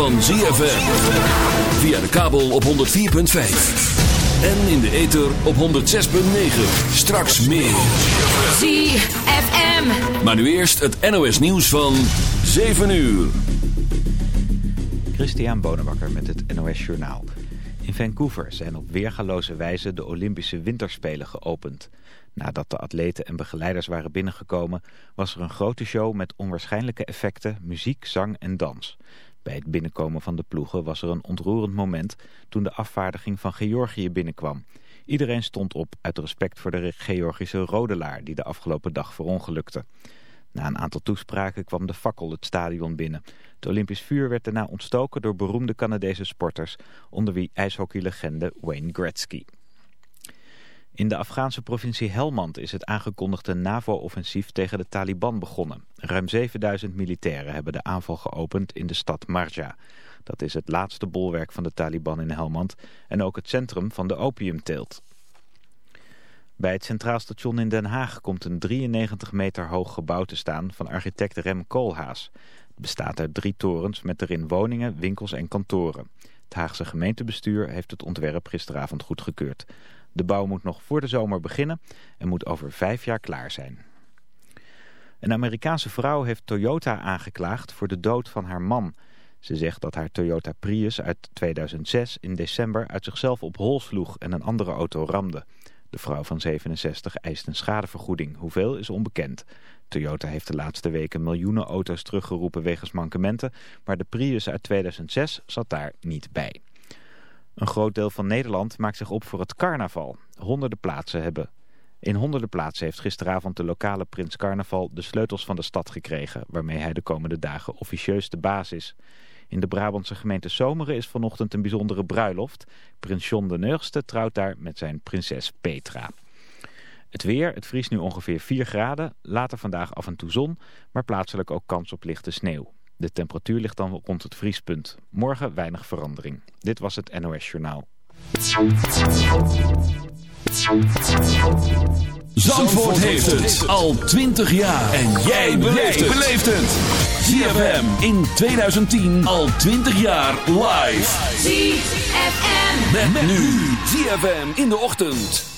van ZFM. Via de kabel op 104.5. En in de ether op 106.9. Straks meer. ZFM. Maar nu eerst het NOS nieuws van 7 uur. Christian Bonenbakker met het NOS Journaal. In Vancouver zijn op weergaloze wijze de Olympische Winterspelen geopend. Nadat de atleten en begeleiders waren binnengekomen... was er een grote show met onwaarschijnlijke effecten, muziek, zang en dans. Bij het binnenkomen van de ploegen was er een ontroerend moment... toen de afvaardiging van Georgië binnenkwam. Iedereen stond op uit respect voor de Georgische rodelaar... die de afgelopen dag verongelukte. Na een aantal toespraken kwam de fakkel het stadion binnen. Het Olympisch vuur werd daarna ontstoken door beroemde Canadese sporters, onder wie ijshockeylegende Wayne Gretzky. In de Afghaanse provincie Helmand is het aangekondigde NAVO-offensief tegen de Taliban begonnen. Ruim 7000 militairen hebben de aanval geopend in de stad Marja. Dat is het laatste bolwerk van de Taliban in Helmand en ook het centrum van de opiumteelt. Bij het Centraal Station in Den Haag komt een 93 meter hoog gebouw te staan van architect Rem Koolhaas. Het bestaat uit drie torens met erin woningen, winkels en kantoren. Het Haagse gemeentebestuur heeft het ontwerp gisteravond goedgekeurd. De bouw moet nog voor de zomer beginnen en moet over vijf jaar klaar zijn. Een Amerikaanse vrouw heeft Toyota aangeklaagd voor de dood van haar man. Ze zegt dat haar Toyota Prius uit 2006 in december uit zichzelf op hol sloeg en een andere auto ramde. De vrouw van 67 eist een schadevergoeding. Hoeveel is onbekend. Toyota heeft de laatste weken miljoenen auto's teruggeroepen wegens mankementen, maar de Prius uit 2006 zat daar niet bij. Een groot deel van Nederland maakt zich op voor het carnaval. Honderden plaatsen hebben... In honderden plaatsen heeft gisteravond de lokale prins carnaval de sleutels van de stad gekregen, waarmee hij de komende dagen officieus de baas is. In de Brabantse gemeente Zomeren is vanochtend een bijzondere bruiloft. Prins John de Neugste trouwt daar met zijn prinses Petra. Het weer, het vriest nu ongeveer 4 graden. Later vandaag af en toe zon, maar plaatselijk ook kans op lichte sneeuw. De temperatuur ligt dan rond het vriespunt. Morgen weinig verandering. Dit was het NOS Journaal. Zandvoort heeft het al 20 jaar. En jij beleeft het. ZFM in 2010 al 20 jaar live. ZFM. Met, met nu ZFM in de ochtend.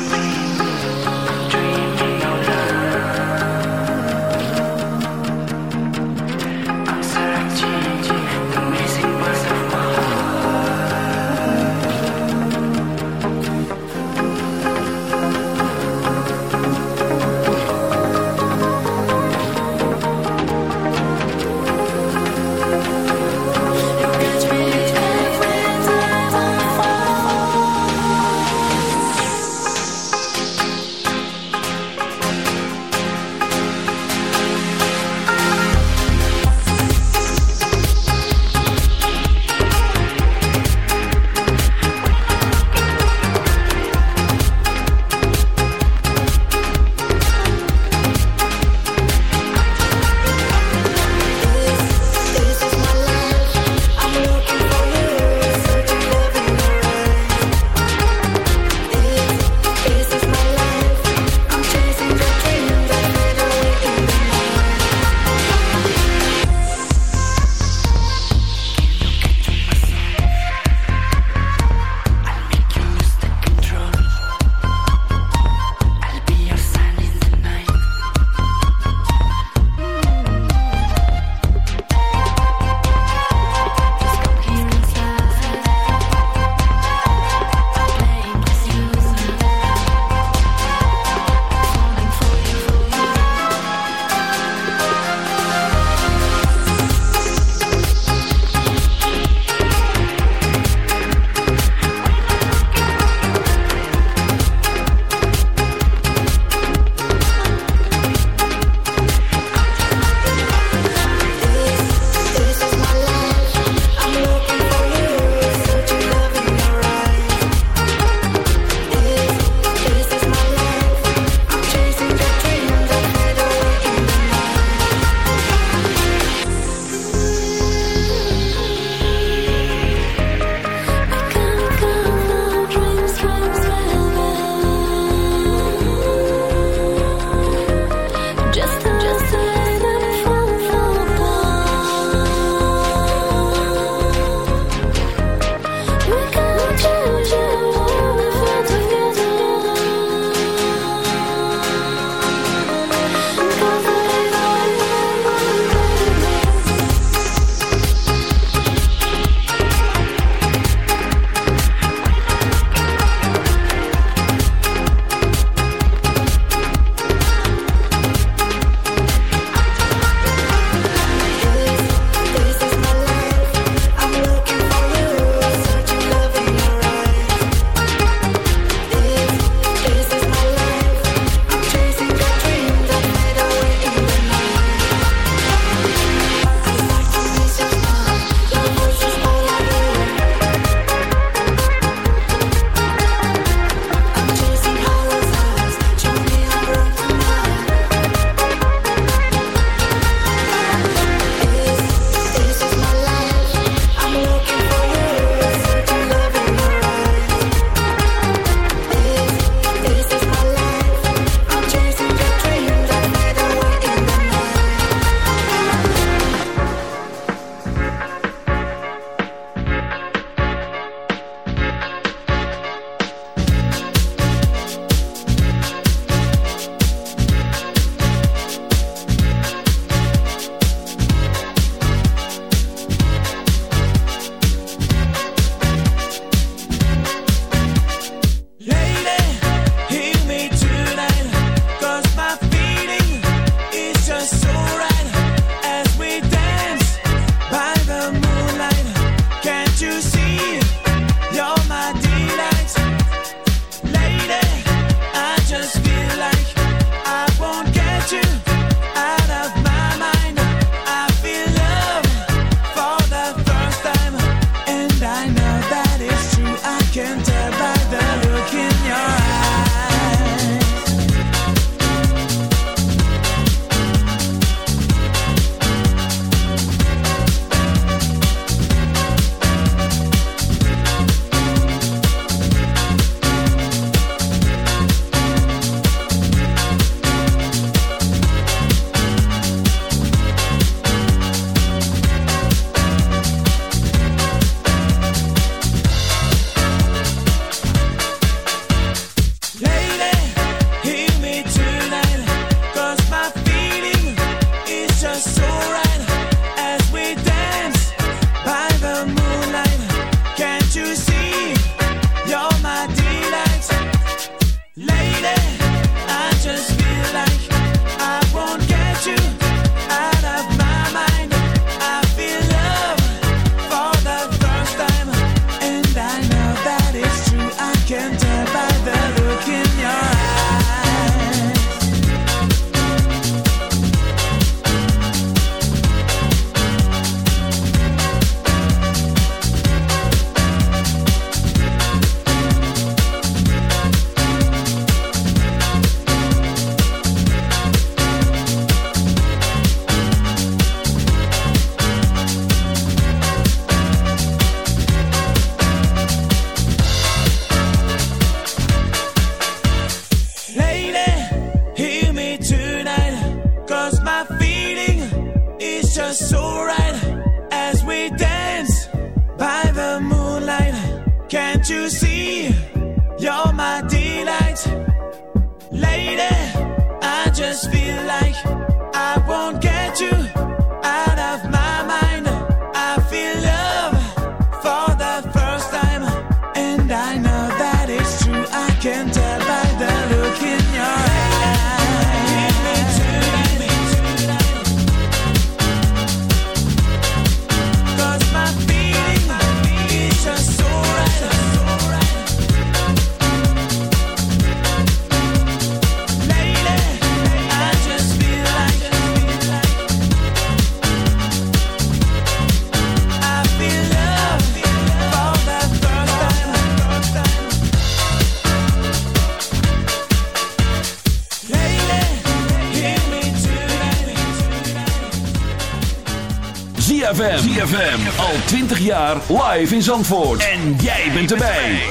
Live in Zandvoort. En jij bent erbij.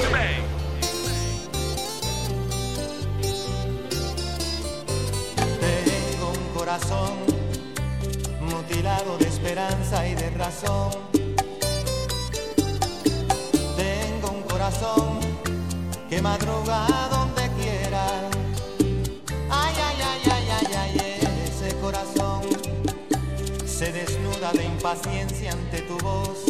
Tengo un corazón mutilado de esperanza y de razón. Tengo un corazón que madruga donde quiera. Ay, ay, ay, ay, ay, ay, ese corazón se desnuda de impaciencia ante tu voz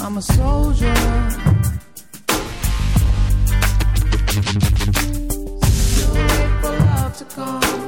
I'm a soldier. Still wait for love to come.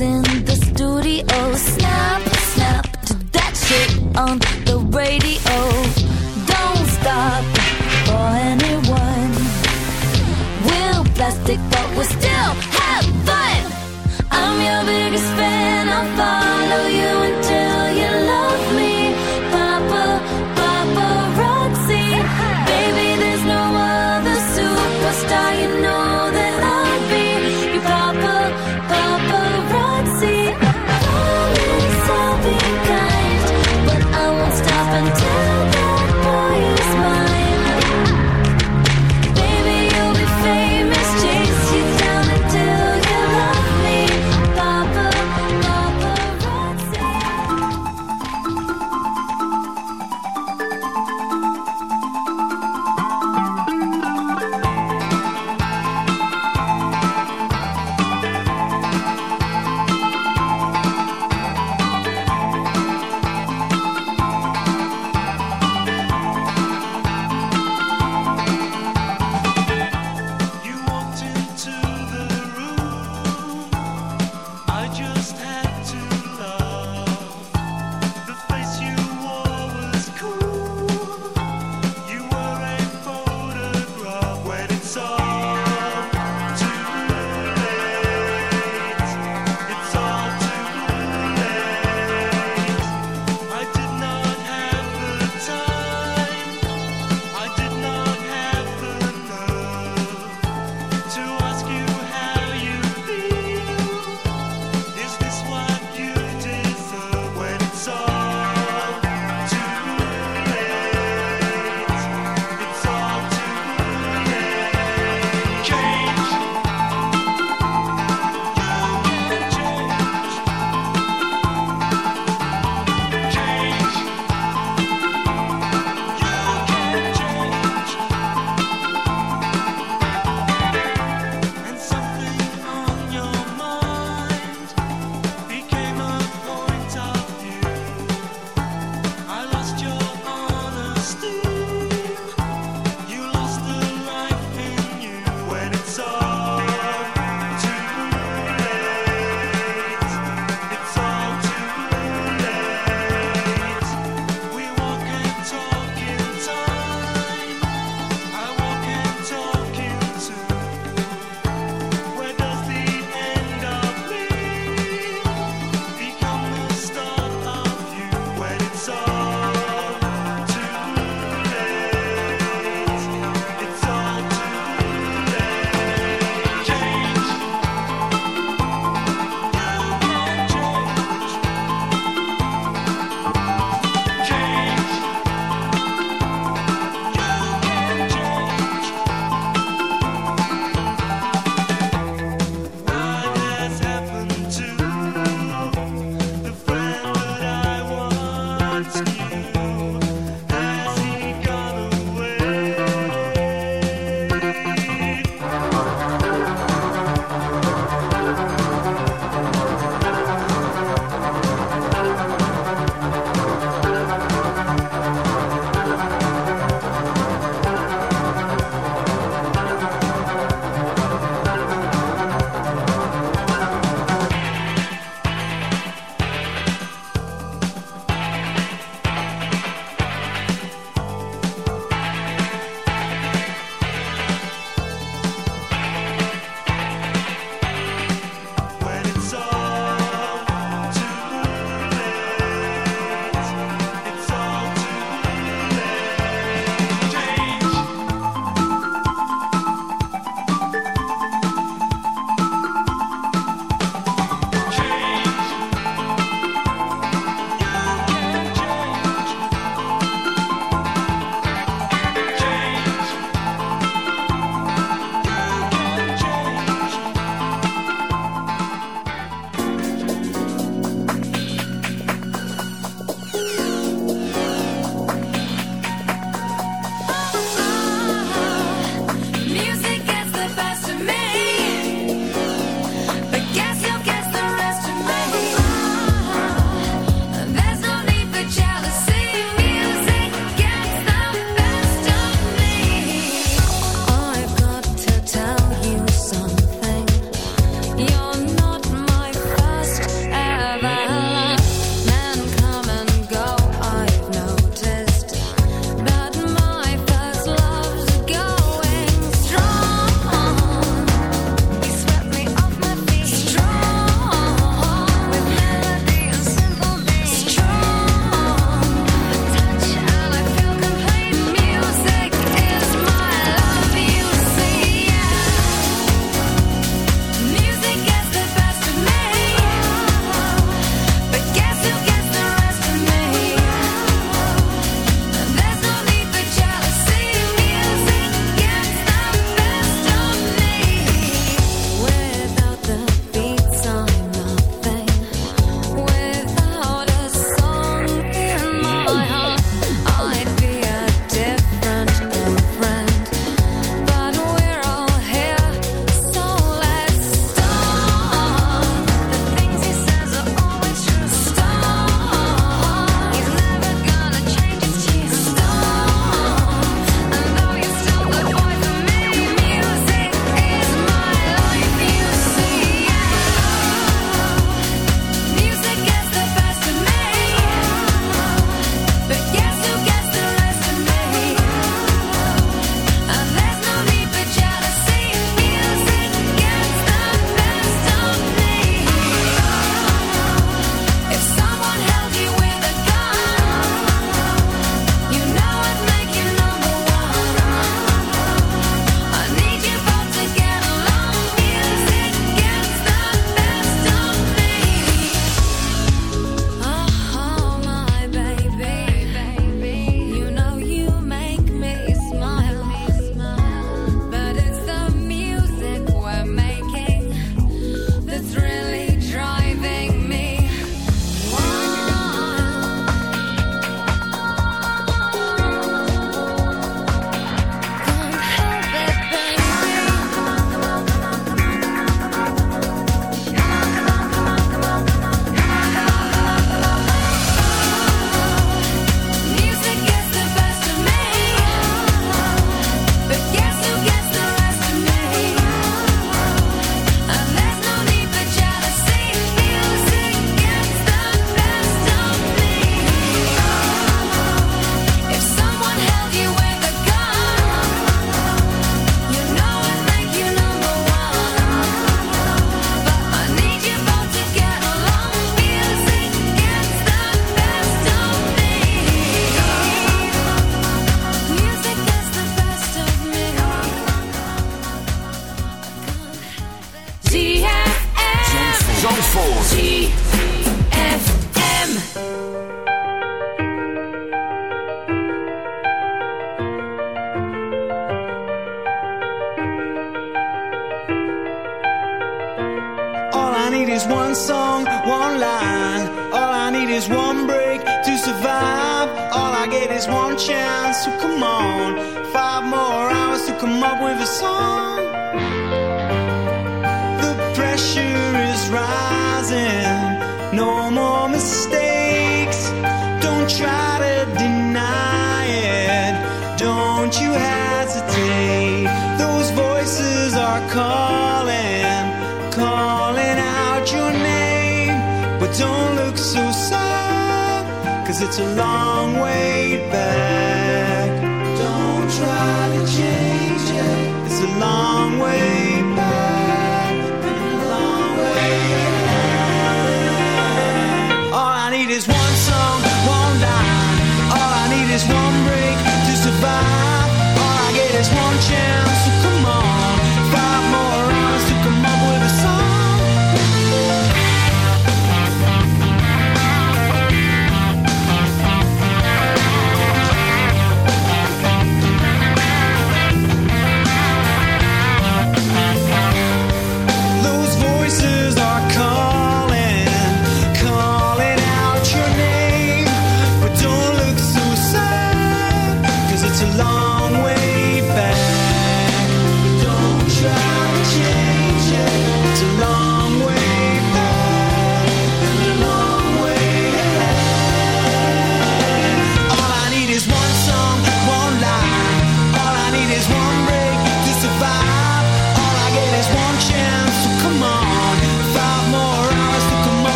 In the studio. Snap, snap to that shit on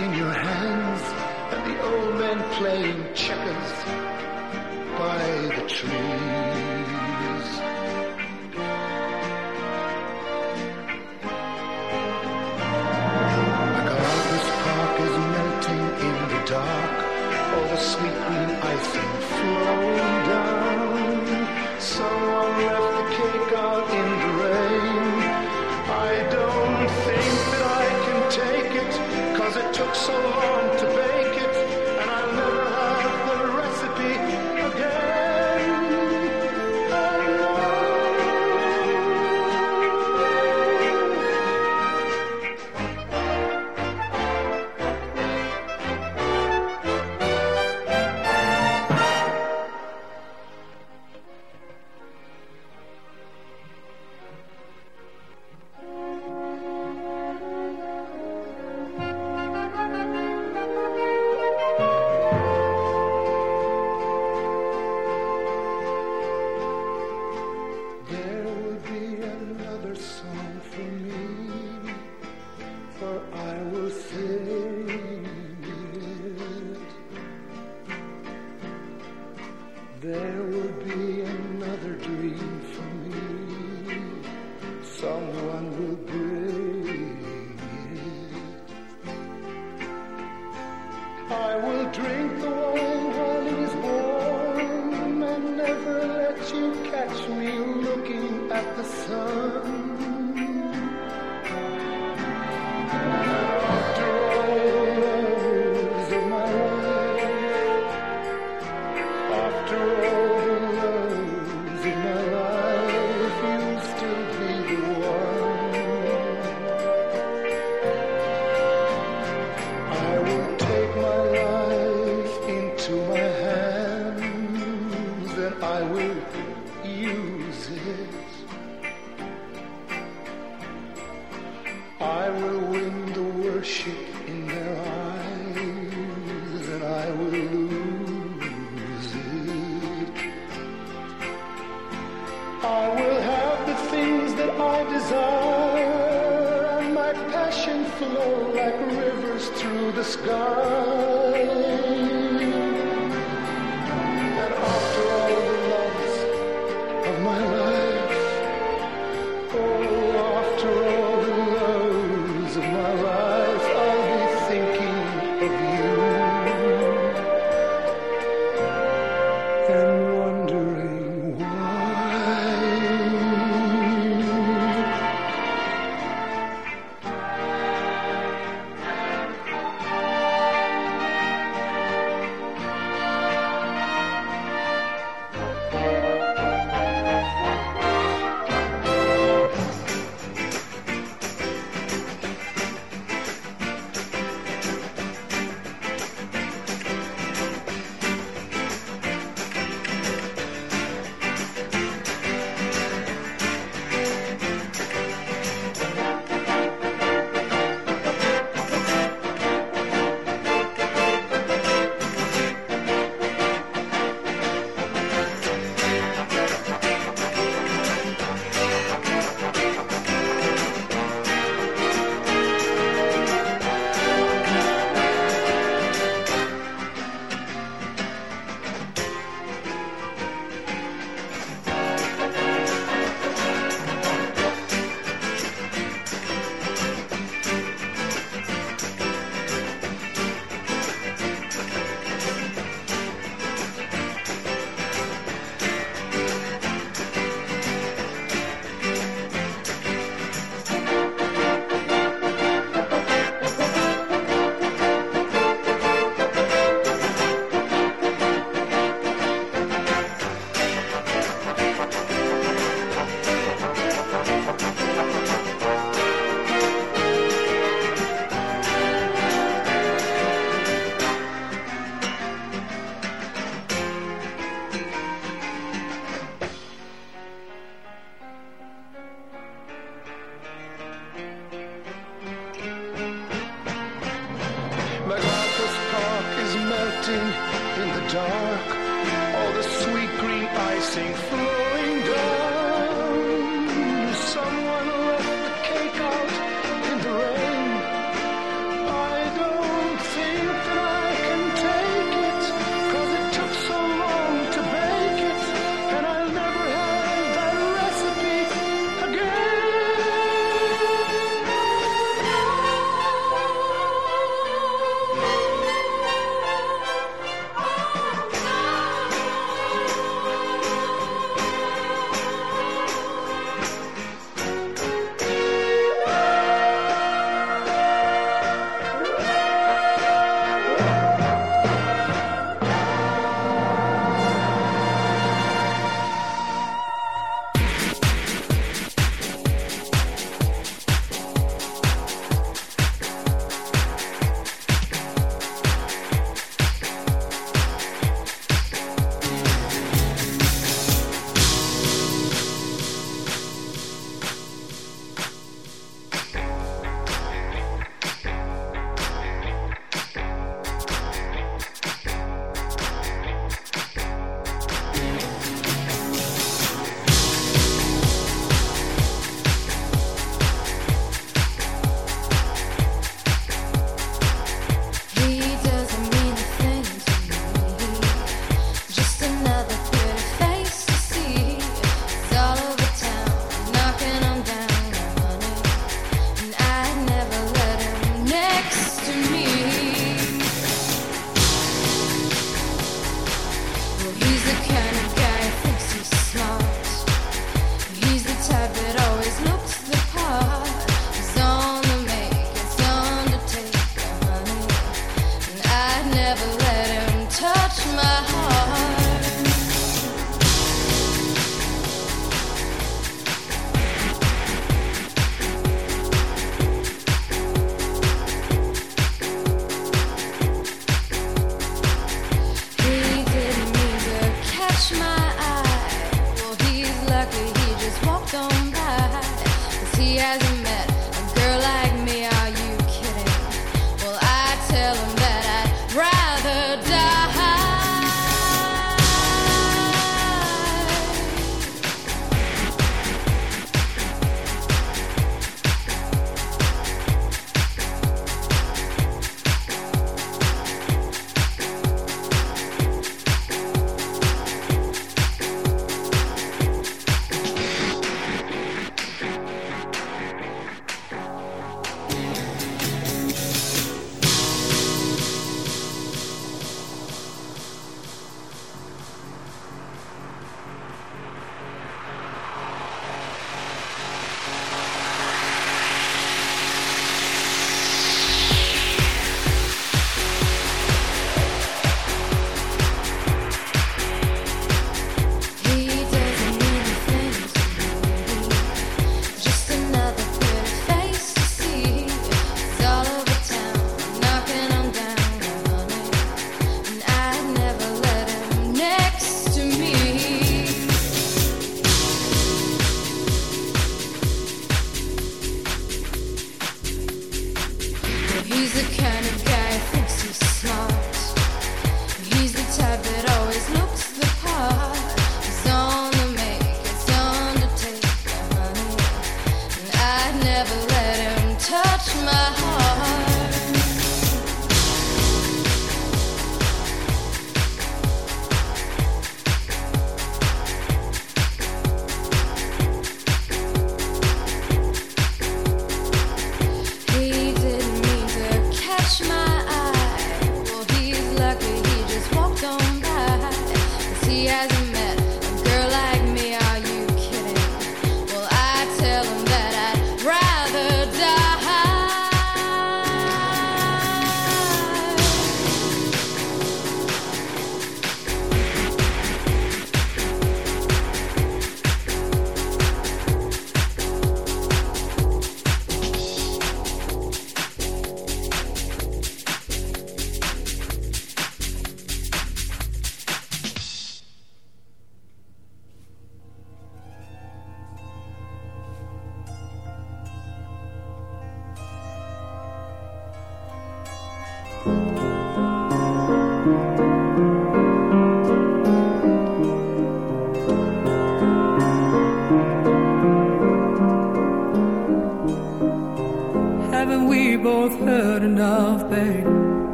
in your hands and the old men playing checkers by the trees.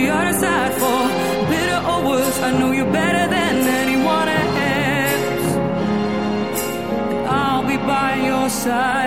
the other side for bitter or worse. I know you better than anyone else. I'll be by your side.